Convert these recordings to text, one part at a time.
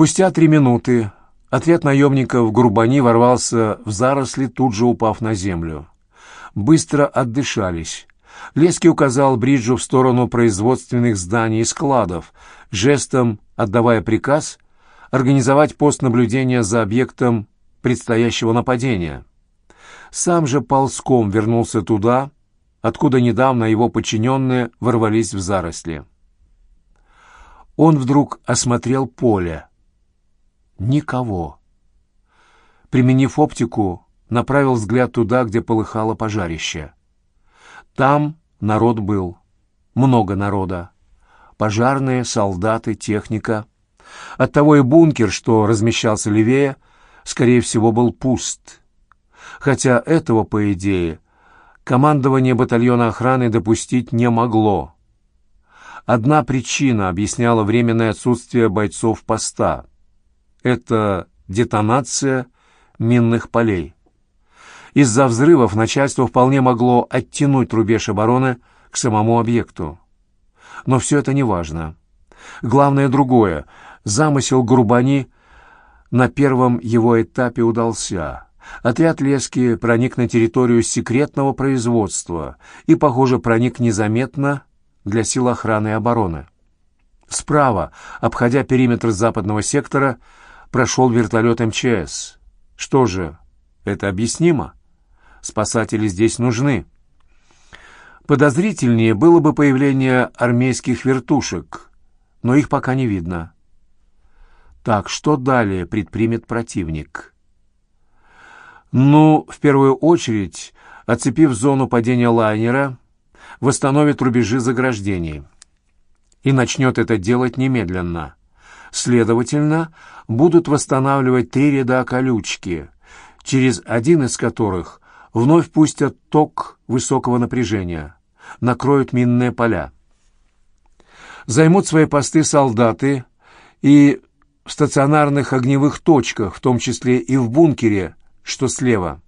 Спустя три минуты отряд наемников Гурбани ворвался в заросли, тут же упав на землю. Быстро отдышались. Лески указал Бриджу в сторону производственных зданий и складов, жестом отдавая приказ организовать пост наблюдения за объектом предстоящего нападения. Сам же ползком вернулся туда, откуда недавно его подчиненные ворвались в заросли. Он вдруг осмотрел поле. Никого. Применив оптику, направил взгляд туда, где полыхало пожарище. Там народ был. Много народа. Пожарные, солдаты, техника. Оттого и бункер, что размещался левее, скорее всего, был пуст. Хотя этого, по идее, командование батальона охраны допустить не могло. Одна причина объясняла временное отсутствие бойцов поста. Это детонация минных полей. Из-за взрывов начальство вполне могло оттянуть рубеж обороны к самому объекту. Но все это не важно. Главное другое. Замысел Грубани на первом его этапе удался. Отряд Лески проник на территорию секретного производства и, похоже, проник незаметно для сил охраны и обороны. Справа, обходя периметр западного сектора, прошел вертолет МЧС. Что же, это объяснимо? Спасатели здесь нужны. Подозрительнее было бы появление армейских вертушек, но их пока не видно. Так, что далее предпримет противник? Ну, в первую очередь, оцепив зону падения лайнера, восстановит рубежи заграждений. И начнет это делать немедленно. Следовательно, будут восстанавливать три ряда колючки, через один из которых вновь пустят ток высокого напряжения, накроют минные поля. Займут свои посты солдаты и в стационарных огневых точках, в том числе и в бункере, что слева.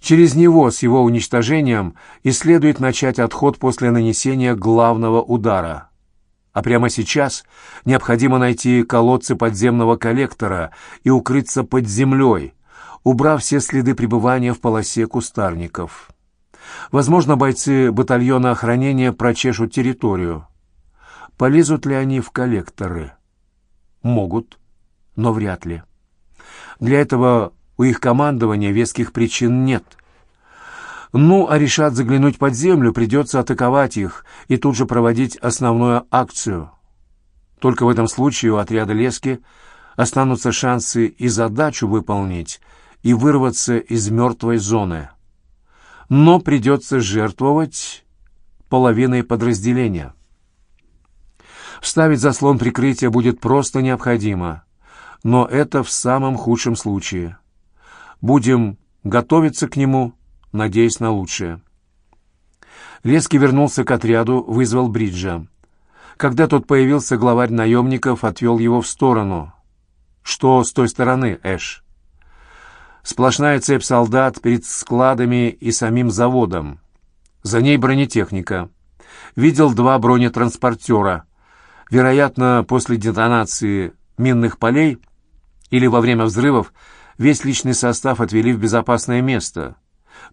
Через него с его уничтожением и следует начать отход после нанесения главного удара. А прямо сейчас необходимо найти колодцы подземного коллектора и укрыться под землей, убрав все следы пребывания в полосе кустарников. Возможно, бойцы батальона охранения прочешут территорию. Полезут ли они в коллекторы? Могут, но вряд ли. Для этого у их командования веских причин нет. Ну, а решат заглянуть под землю, придется атаковать их и тут же проводить основную акцию. Только в этом случае у отряда Лески останутся шансы и задачу выполнить, и вырваться из мертвой зоны. Но придется жертвовать половиной подразделения. Вставить заслон прикрытия будет просто необходимо, но это в самом худшем случае. Будем готовиться к нему, надеясь на лучшее. Лески вернулся к отряду, вызвал Бриджа. Когда тот появился, главарь наемников отвел его в сторону. «Что с той стороны, Эш?» Сплошная цепь солдат перед складами и самим заводом. За ней бронетехника. Видел два бронетранспортера. Вероятно, после детонации минных полей или во время взрывов весь личный состав отвели в безопасное место,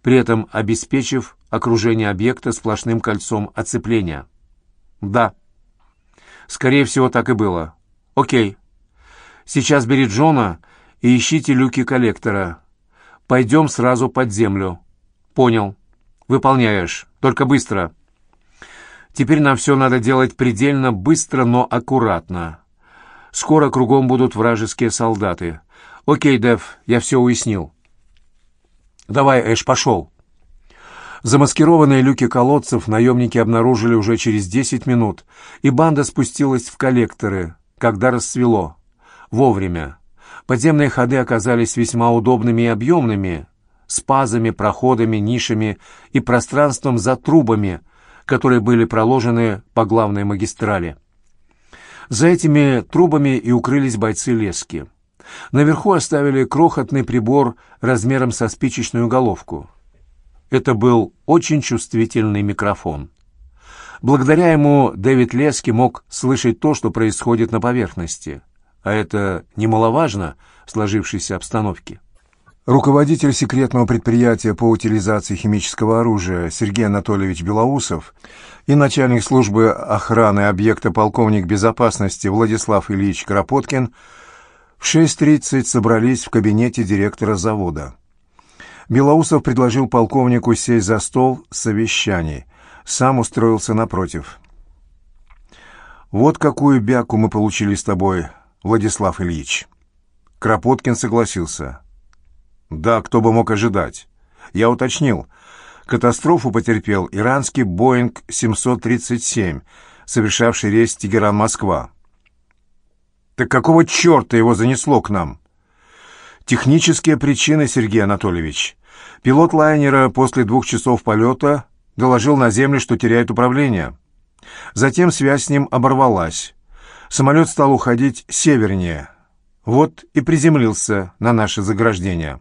при этом обеспечив окружение объекта сплошным кольцом оцепления. Да, скорее всего, так и было. Окей. Сейчас бери Джона и ищите люки коллектора. Пойдем сразу под землю. Понял. Выполняешь. Только быстро. Теперь нам все надо делать предельно быстро, но аккуратно. Скоро кругом будут вражеские солдаты. Окей, Дев, я все уяснил. Давай, Эш, пошел. Замаскированные люки колодцев наемники обнаружили уже через десять минут, и банда спустилась в коллекторы, когда рассвело. Вовремя. Подземные ходы оказались весьма удобными и объемными, с пазами, проходами, нишами и пространством за трубами, которые были проложены по главной магистрали. За этими трубами и укрылись бойцы лески. Наверху оставили крохотный прибор размером со спичечную головку. Это был очень чувствительный микрофон. Благодаря ему Дэвид Лески мог слышать то, что происходит на поверхности – а это немаловажно в сложившейся обстановке. Руководитель секретного предприятия по утилизации химического оружия Сергей Анатольевич Белоусов и начальник службы охраны объекта полковник безопасности Владислав Ильич Кропоткин в 6.30 собрались в кабинете директора завода. Белоусов предложил полковнику сесть за стол совещаний, сам устроился напротив. «Вот какую бяку мы получили с тобой, Владислав Ильич». Кропоткин согласился. Да, кто бы мог ожидать. Я уточнил. Катастрофу потерпел иранский Боинг 737, совершавший рейс Тегеран-Москва. Так какого черта его занесло к нам? Технические причины, Сергей Анатольевич. Пилот лайнера после двух часов полета доложил на землю, что теряет управление. Затем связь с ним оборвалась. Самолет стал уходить севернее. Вот и приземлился на наше заграждение.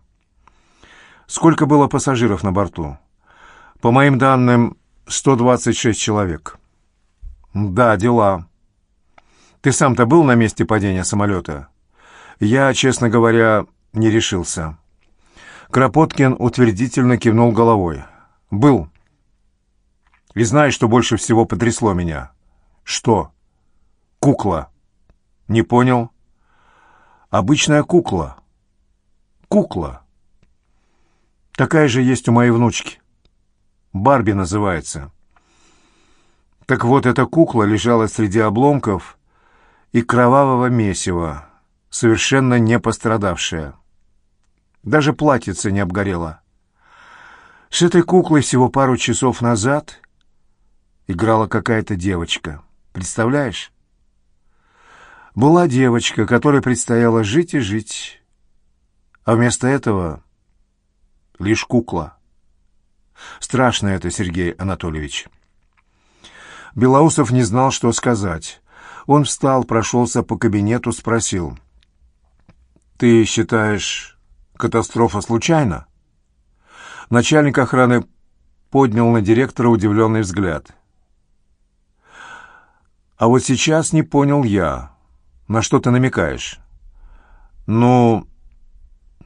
Сколько было пассажиров на борту? По моим данным, 126 человек. Да, дела. Ты сам-то был на месте падения самолета? Я, честно говоря, не решился. Кропоткин утвердительно кивнул головой. Был. И знаешь, что больше всего потрясло меня? Что? Кукла. Не понял? Обычная кукла. Кукла. Такая же есть у моей внучки. Барби называется. Так вот, эта кукла лежала среди обломков и кровавого месива, совершенно не пострадавшая. Даже платьице не обгорело. С этой куклой всего пару часов назад играла какая-то девочка. Представляешь? Была девочка, которой предстояло жить и жить. А вместо этого лишь кукла. Страшно это, Сергей Анатольевич. Белоусов не знал, что сказать. Он встал, прошелся по кабинету, спросил. «Ты считаешь, катастрофа случайна?» Начальник охраны поднял на директора удивленный взгляд. «А вот сейчас не понял я. На что ты намекаешь?» «Ну,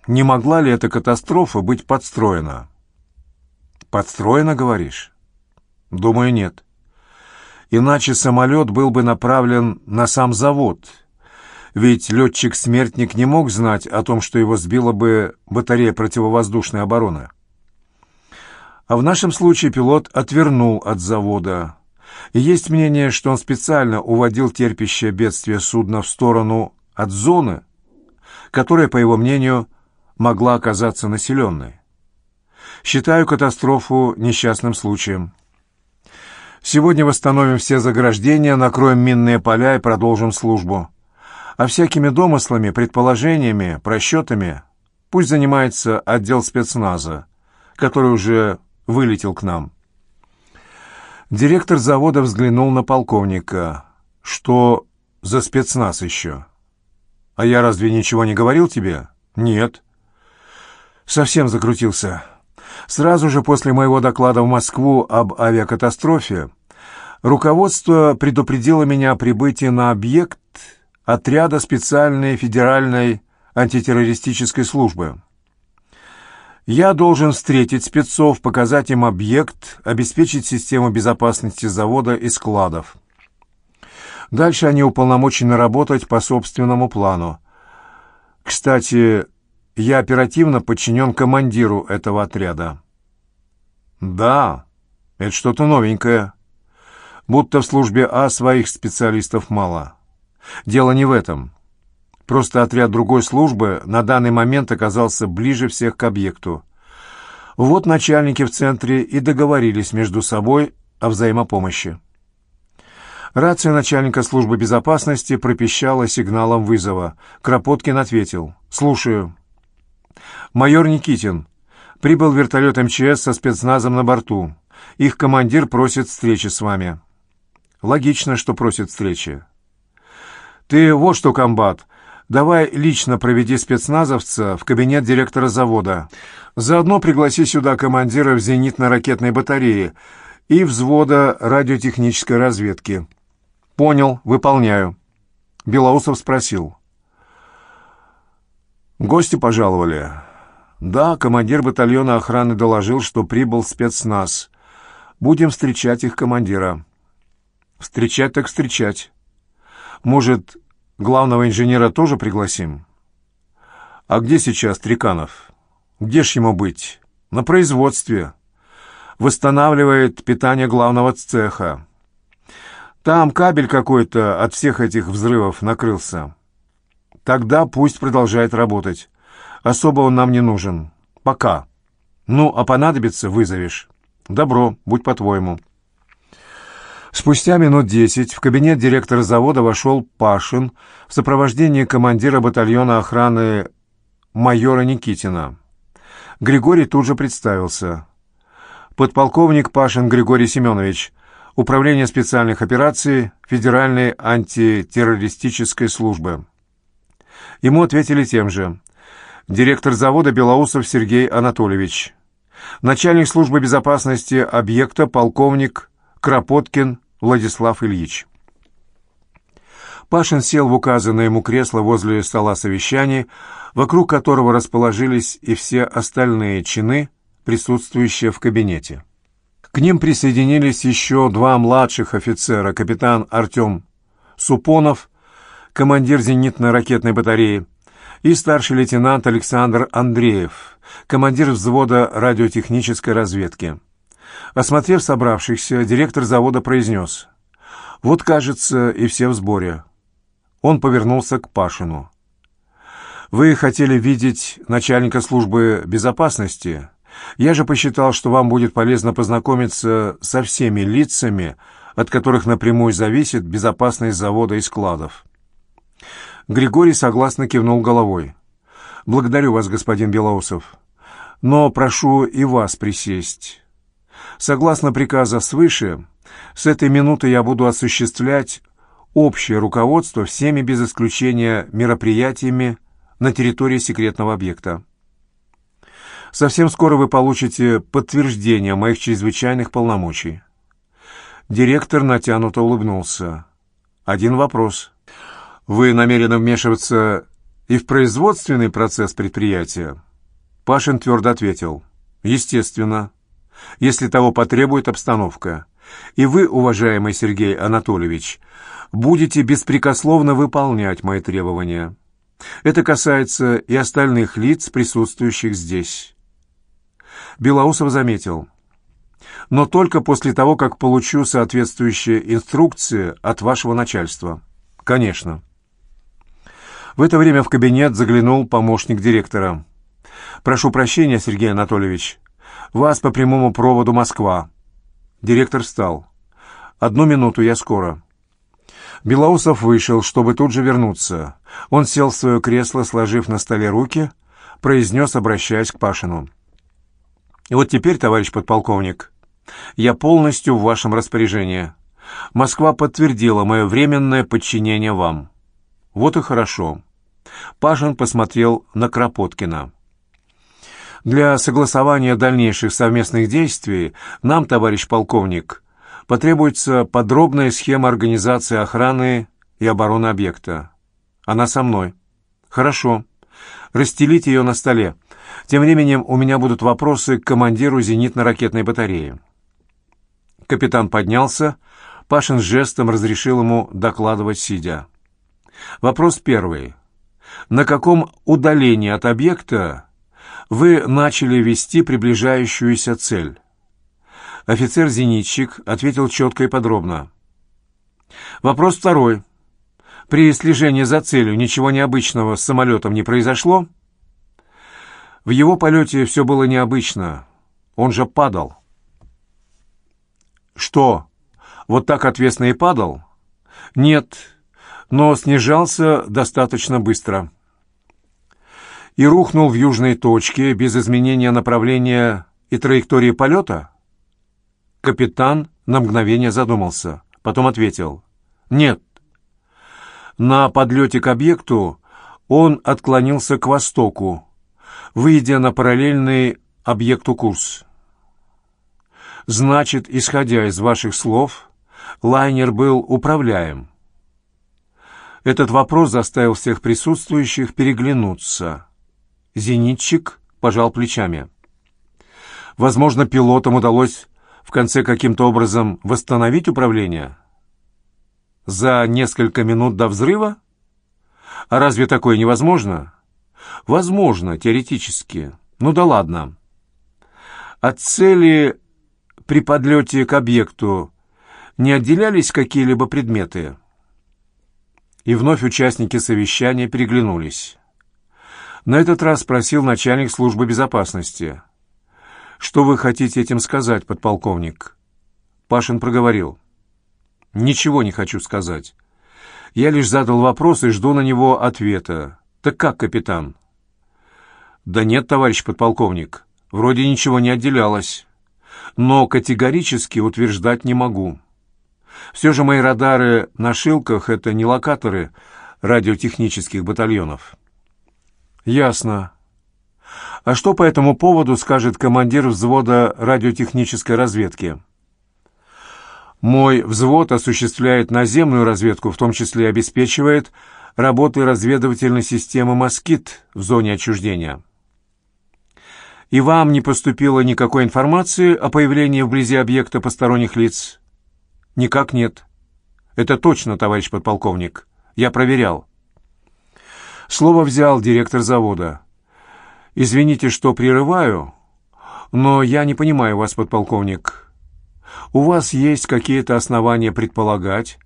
не могла ли эта катастрофа быть подстроена? Подстроена, говоришь? Думаю, нет. Иначе самолет был бы направлен на сам завод. Ведь летчик-смертник не мог знать о том, что его сбила бы батарея противовоздушной обороны. А в нашем случае пилот отвернул от завода. И есть мнение, что он специально уводил терпящее бедствие судна в сторону от зоны, которая, по его мнению, могла оказаться населенной. Считаю катастрофу несчастным случаем. Сегодня восстановим все заграждения, накроем минные поля и продолжим службу. А всякими домыслами, предположениями, просчетами пусть занимается отдел спецназа, который уже вылетел к нам. Директор завода взглянул на полковника. «Что за спецназ еще?» «А я разве ничего не говорил тебе?» «Нет». Совсем закрутился. Сразу же после моего доклада в Москву об авиакатастрофе руководство предупредило меня о прибытии на объект отряда специальной федеральной антитеррористической службы. Я должен встретить спецов, показать им объект, обеспечить систему безопасности завода и складов. Дальше они уполномочены работать по собственному плану. Кстати, я оперативно подчинен командиру этого отряда. Да, это что-то новенькое. Будто в службе А своих специалистов мало. Дело не в этом. Просто отряд другой службы на данный момент оказался ближе всех к объекту. Вот начальники в центре и договорились между собой о взаимопомощи. Рация начальника службы безопасности пропищала сигналом вызова. Кропоткин ответил. «Слушаю». «Майор Никитин. Прибыл вертолет МЧС со спецназом на борту. Их командир просит встречи с вами». «Логично, что просит встречи». «Ты вот что, комбат, давай лично проведи спецназовца в кабинет директора завода. Заодно пригласи сюда командира зенитно-ракетной батареи и взвода радиотехнической разведки». «Понял, выполняю». Белоусов спросил. Гости пожаловали. Да, командир батальона охраны доложил, что прибыл спецназ. Будем встречать их командира. Встречать так встречать. Может, главного инженера тоже пригласим? А где сейчас Триканов? Где ж ему быть? На производстве. Восстанавливает питание главного цеха. Там кабель какой-то от всех этих взрывов накрылся. Тогда пусть продолжает работать. Особо он нам не нужен. Пока. Ну, а понадобится, вызовешь. Добро, будь по-твоему. Спустя минут десять в кабинет директора завода вошел Пашин в сопровождении командира батальона охраны майора Никитина. Григорий тут же представился. Подполковник Пашин Григорий Семенович, Управление специальных операций Федеральной антитеррористической службы. Ему ответили тем же. Директор завода Белоусов Сергей Анатольевич. Начальник службы безопасности объекта полковник Кропоткин Владислав Ильич. Пашин сел в указанное ему кресло возле стола совещаний, вокруг которого расположились и все остальные чины, присутствующие в кабинете. К ним присоединились еще два младших офицера, капитан Артем Супонов командир зенитно-ракетной батареи, и старший лейтенант Александр Андреев, командир взвода радиотехнической разведки. Осмотрев собравшихся, директор завода произнес «Вот, кажется, и все в сборе». Он повернулся к Пашину. «Вы хотели видеть начальника службы безопасности? Я же посчитал, что вам будет полезно познакомиться со всеми лицами, от которых напрямую зависит безопасность завода и складов». Григорий согласно кивнул головой. «Благодарю вас, господин Белоусов. Но прошу и вас присесть. Согласно приказа свыше, с этой минуты я буду осуществлять общее руководство всеми без исключения мероприятиями на территории секретного объекта. Совсем скоро вы получите подтверждение моих чрезвычайных полномочий». Директор натянуто улыбнулся. «Один вопрос. Вы намерены вмешиваться и в производственный процесс предприятия? Пашин твердо ответил. Естественно, если того потребует обстановка. И вы, уважаемый Сергей Анатольевич, будете беспрекословно выполнять мои требования. Это касается и остальных лиц, присутствующих здесь. Белоусов заметил. Но только после того, как получу соответствующие инструкции от вашего начальства. Конечно. В это время в кабинет заглянул помощник директора. «Прошу прощения, Сергей Анатольевич. Вас по прямому проводу Москва». Директор встал. «Одну минуту, я скоро». Белоусов вышел, чтобы тут же вернуться. Он сел в свое кресло, сложив на столе руки, произнес, обращаясь к Пашину. «И вот теперь, товарищ подполковник, я полностью в вашем распоряжении. Москва подтвердила мое временное подчинение вам. Вот и хорошо. Пашин посмотрел на Кропоткина. «Для согласования дальнейших совместных действий нам, товарищ полковник, потребуется подробная схема организации охраны и обороны объекта. Она со мной. Хорошо. Расстелите ее на столе. Тем временем у меня будут вопросы к командиру зенитно-ракетной батареи». Капитан поднялся. Пашин жестом разрешил ему докладывать, сидя. Вопрос первый на каком удалении от объекта вы начали вести приближающуюся цель. Офицер-зенитчик ответил четко и подробно. Вопрос второй. При слежении за целью ничего необычного с самолетом не произошло? В его полете все было необычно. Он же падал. Что, вот так отвесно и падал? Нет, но снижался достаточно быстро. И рухнул в южной точке без изменения направления и траектории полета? Капитан на мгновение задумался, потом ответил. Нет. На подлете к объекту он отклонился к востоку, выйдя на параллельный объекту курс. Значит, исходя из ваших слов, лайнер был управляем. Этот вопрос заставил всех присутствующих переглянуться. Зенитчик пожал плечами. Возможно, пилотам удалось в конце каким-то образом восстановить управление? За несколько минут до взрыва? А разве такое невозможно? Возможно, теоретически. Ну да ладно. От цели при подлете к объекту не отделялись какие-либо предметы? И вновь участники совещания переглянулись. На этот раз спросил начальник службы безопасности. «Что вы хотите этим сказать, подполковник?» Пашин проговорил. «Ничего не хочу сказать. Я лишь задал вопрос и жду на него ответа. Так как, капитан?» «Да нет, товарищ подполковник. Вроде ничего не отделялось. Но категорически утверждать не могу. Все же мои радары на шилках — это не локаторы радиотехнических батальонов». «Ясно. А что по этому поводу скажет командир взвода радиотехнической разведки?» «Мой взвод осуществляет наземную разведку, в том числе обеспечивает работой разведывательной системы «Москит» в зоне отчуждения. И вам не поступило никакой информации о появлении вблизи объекта посторонних лиц?» «Никак нет». «Это точно, товарищ подполковник. Я проверял». Слово взял директор завода. «Извините, что прерываю, но я не понимаю вас, подполковник. У вас есть какие-то основания предполагать,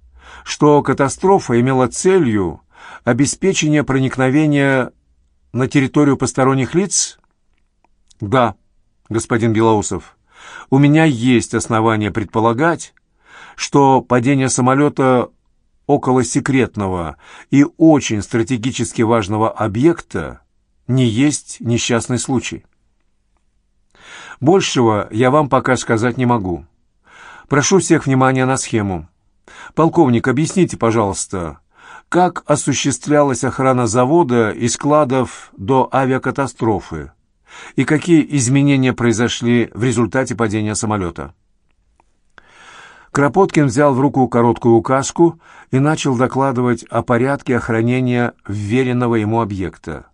что катастрофа имела целью обеспечение проникновения на территорию посторонних лиц?» «Да, господин Белоусов, у меня есть основания предполагать, что падение самолета около секретного и очень стратегически важного объекта не есть несчастный случай. Большего я вам пока сказать не могу. Прошу всех внимания на схему. Полковник, объясните, пожалуйста, как осуществлялась охрана завода и складов до авиакатастрофы и какие изменения произошли в результате падения самолета? Кропоткин взял в руку короткую указку и начал докладывать о порядке охранения вверенного ему объекта.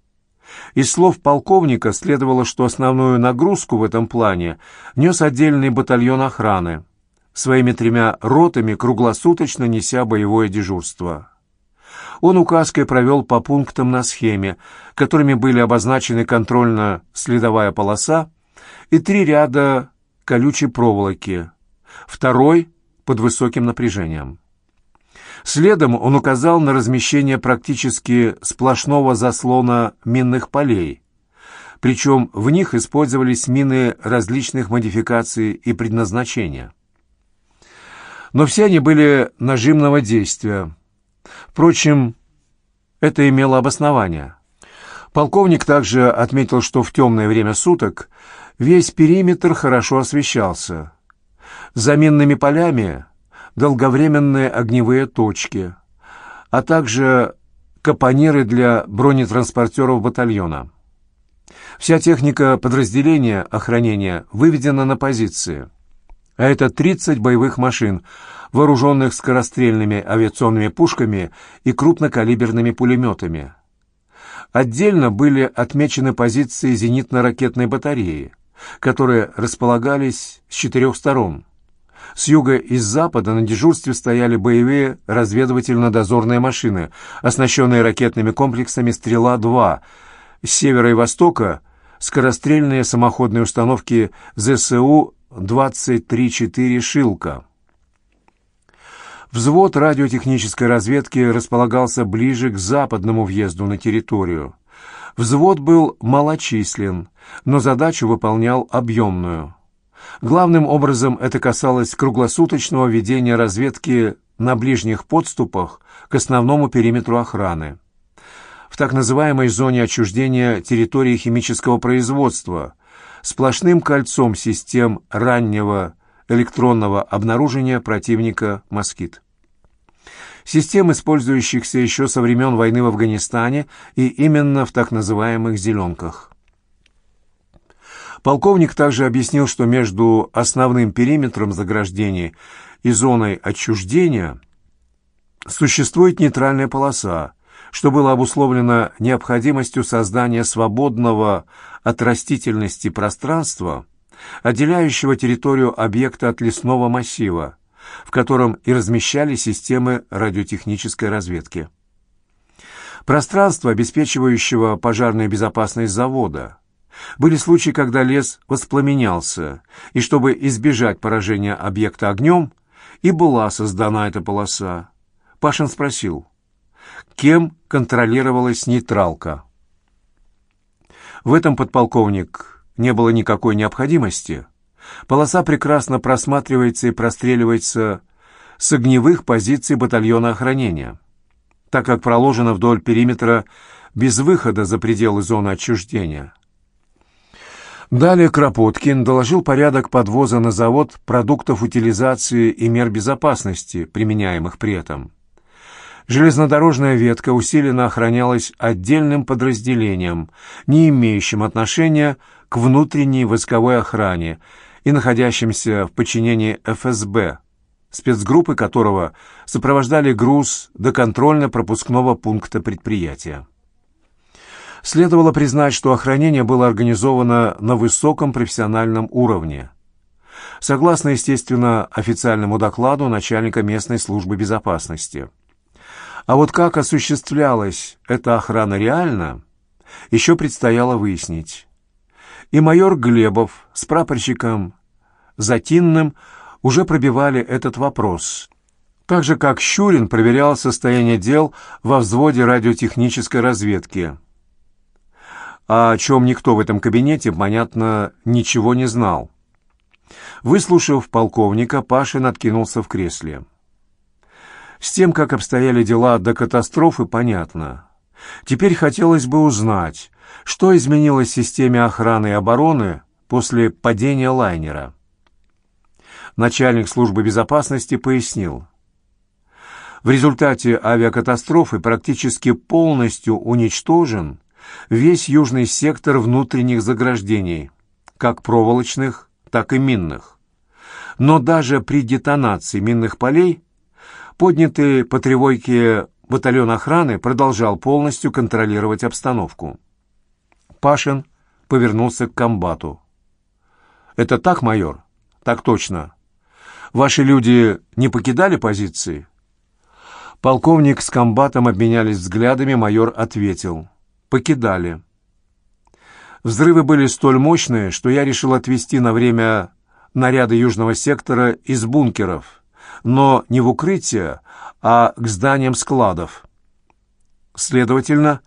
Из слов полковника следовало, что основную нагрузку в этом плане нес отдельный батальон охраны, своими тремя ротами круглосуточно неся боевое дежурство. Он указкой провел по пунктам на схеме, которыми были обозначены контрольно-следовая полоса и три ряда колючей проволоки, второй под высоким напряжением. Следом он указал на размещение практически сплошного заслона минных полей, причем в них использовались мины различных модификаций и предназначения. Но все они были нажимного действия. Впрочем, это имело обоснование. Полковник также отметил, что в темное время суток весь периметр хорошо освещался – за минными полями долговременные огневые точки, а также капониры для бронетранспортеров батальона. Вся техника подразделения охранения выведена на позиции, а это 30 боевых машин, вооруженных скорострельными авиационными пушками и крупнокалиберными пулеметами. Отдельно были отмечены позиции зенитно-ракетной батареи, которые располагались с четырех сторон – с юга и с запада на дежурстве стояли боевые разведывательно-дозорные машины, оснащенные ракетными комплексами «Стрела-2». С севера и востока — скорострельные самоходные установки ЗСУ-23-4 «Шилка». Взвод радиотехнической разведки располагался ближе к западному въезду на территорию. Взвод был малочислен, но задачу выполнял объемную. Главным образом это касалось круглосуточного ведения разведки на ближних подступах к основному периметру охраны. В так называемой зоне отчуждения территории химического производства сплошным кольцом систем раннего электронного обнаружения противника «Москит». Систем, использующихся еще со времен войны в Афганистане и именно в так называемых «зеленках». Полковник также объяснил, что между основным периметром заграждений и зоной отчуждения существует нейтральная полоса, что было обусловлено необходимостью создания свободного от растительности пространства, отделяющего территорию объекта от лесного массива, в котором и размещались системы радиотехнической разведки. Пространство, обеспечивающего пожарную безопасность завода. Были случаи, когда лес воспламенялся, и чтобы избежать поражения объекта огнем, и была создана эта полоса. Пашин спросил, кем контролировалась нейтралка? В этом подполковник не было никакой необходимости. Полоса прекрасно просматривается и простреливается с огневых позиций батальона охранения, так как проложена вдоль периметра без выхода за пределы зоны отчуждения. Далее Кропоткин доложил порядок подвоза на завод продуктов утилизации и мер безопасности, применяемых при этом. Железнодорожная ветка усиленно охранялась отдельным подразделением, не имеющим отношения к внутренней войсковой охране и находящимся в подчинении ФСБ, спецгруппы которого сопровождали груз до контрольно-пропускного пункта предприятия. Следовало признать, что охранение было организовано на высоком профессиональном уровне. Согласно, естественно, официальному докладу начальника местной службы безопасности. А вот как осуществлялась эта охрана реально, еще предстояло выяснить. И майор Глебов с прапорщиком Затинным уже пробивали этот вопрос. Так же, как Щурин проверял состояние дел во взводе радиотехнической разведки – о чем никто в этом кабинете, понятно, ничего не знал. Выслушав полковника, Пашин откинулся в кресле. С тем, как обстояли дела до катастрофы, понятно. Теперь хотелось бы узнать, что изменилось в системе охраны и обороны после падения лайнера. Начальник службы безопасности пояснил. В результате авиакатастрофы практически полностью уничтожен весь южный сектор внутренних заграждений, как проволочных, так и минных. Но даже при детонации минных полей поднятый по тревойке батальон охраны продолжал полностью контролировать обстановку. Пашин повернулся к комбату. «Это так, майор?» «Так точно. Ваши люди не покидали позиции?» Полковник с комбатом обменялись взглядами, майор ответил покидали. Взрывы были столь мощные, что я решил отвести на время наряды южного сектора из бункеров, но не в укрытие, а к зданиям складов. Следовательно,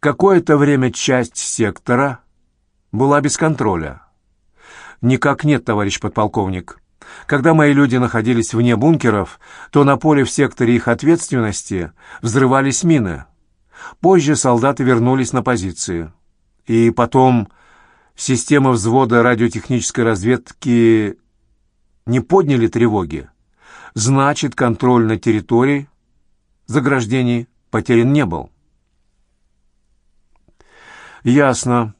какое-то время часть сектора была без контроля. Никак нет, товарищ подполковник. Когда мои люди находились вне бункеров, то на поле в секторе их ответственности взрывались мины. Позже солдаты вернулись на позиции. И потом система взвода радиотехнической разведки не подняли тревоги. Значит, контроль на территории заграждений потерян не был. Ясно.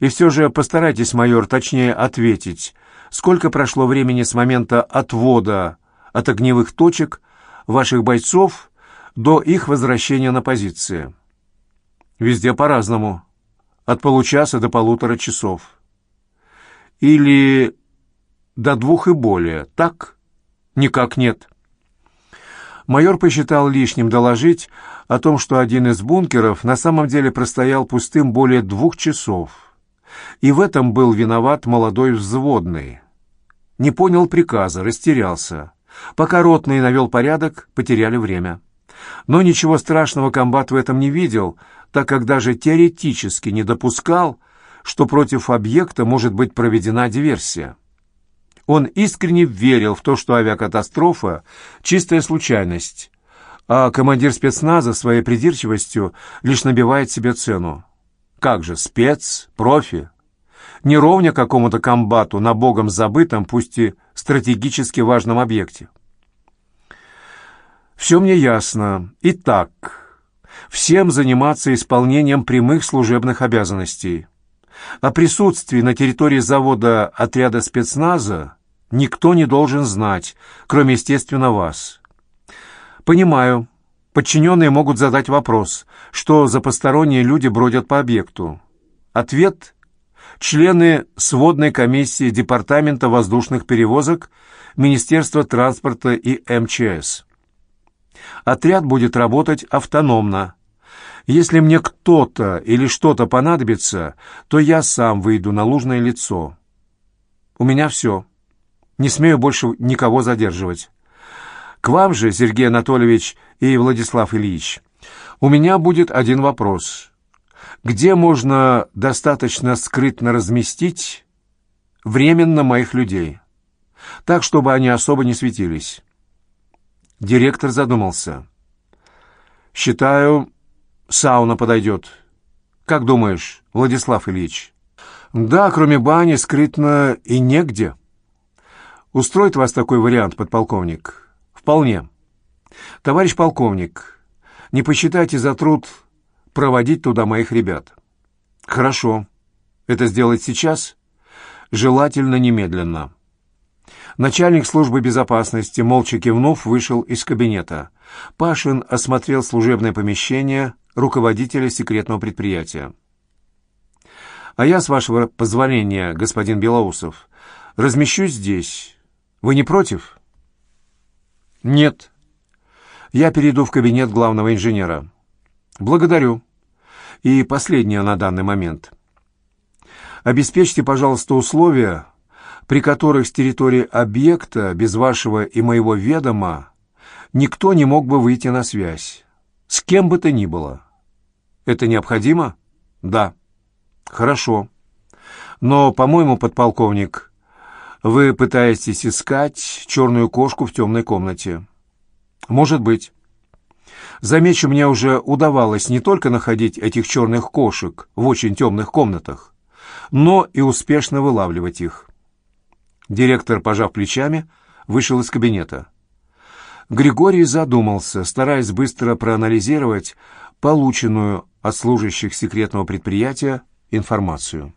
И все же постарайтесь, майор, точнее ответить, сколько прошло времени с момента отвода от огневых точек ваших бойцов до их возвращения на позиции. Везде по-разному. От получаса до полутора часов. Или до двух и более. Так? Никак нет. Майор посчитал лишним доложить о том, что один из бункеров на самом деле простоял пустым более двух часов. И в этом был виноват молодой взводный. Не понял приказа, растерялся. Пока ротный навел порядок, потеряли время. Но ничего страшного комбат в этом не видел, так как даже теоретически не допускал, что против объекта может быть проведена диверсия. Он искренне верил в то, что авиакатастрофа — чистая случайность, а командир спецназа своей придирчивостью лишь набивает себе цену. Как же, спец, профи? Не ровня какому-то комбату на богом забытом, пусть и стратегически важном объекте. Все мне ясно. Итак, всем заниматься исполнением прямых служебных обязанностей. О присутствии на территории завода отряда спецназа никто не должен знать, кроме, естественно, вас. Понимаю. Подчиненные могут задать вопрос, что за посторонние люди бродят по объекту. Ответ – члены сводной комиссии Департамента воздушных перевозок Министерства транспорта и МЧС. Отряд будет работать автономно. Если мне кто-то или что-то понадобится, то я сам выйду на лужное лицо. У меня все. Не смею больше никого задерживать. К вам же, Сергей Анатольевич и Владислав Ильич, у меня будет один вопрос. Где можно достаточно скрытно разместить временно моих людей? Так, чтобы они особо не светились. Директор задумался. «Считаю, сауна подойдет. Как думаешь, Владислав Ильич?» «Да, кроме бани, скрытно и негде». «Устроит вас такой вариант, подполковник?» «Вполне. Товарищ полковник, не посчитайте за труд проводить туда моих ребят». «Хорошо. Это сделать сейчас?» «Желательно немедленно». Начальник службы безопасности, молча кивнув, вышел из кабинета. Пашин осмотрел служебное помещение руководителя секретного предприятия. «А я, с вашего позволения, господин Белоусов, размещусь здесь. Вы не против?» «Нет. Я перейду в кабинет главного инженера». «Благодарю. И последнее на данный момент. Обеспечьте, пожалуйста, условия, при которых с территории объекта без вашего и моего ведома никто не мог бы выйти на связь. С кем бы то ни было. Это необходимо? Да. Хорошо. Но, по-моему, подполковник, вы пытаетесь искать черную кошку в темной комнате. Может быть. Замечу, мне уже удавалось не только находить этих черных кошек в очень темных комнатах, но и успешно вылавливать их. Директор, пожав плечами, вышел из кабинета. Григорий задумался, стараясь быстро проанализировать полученную от служащих секретного предприятия информацию.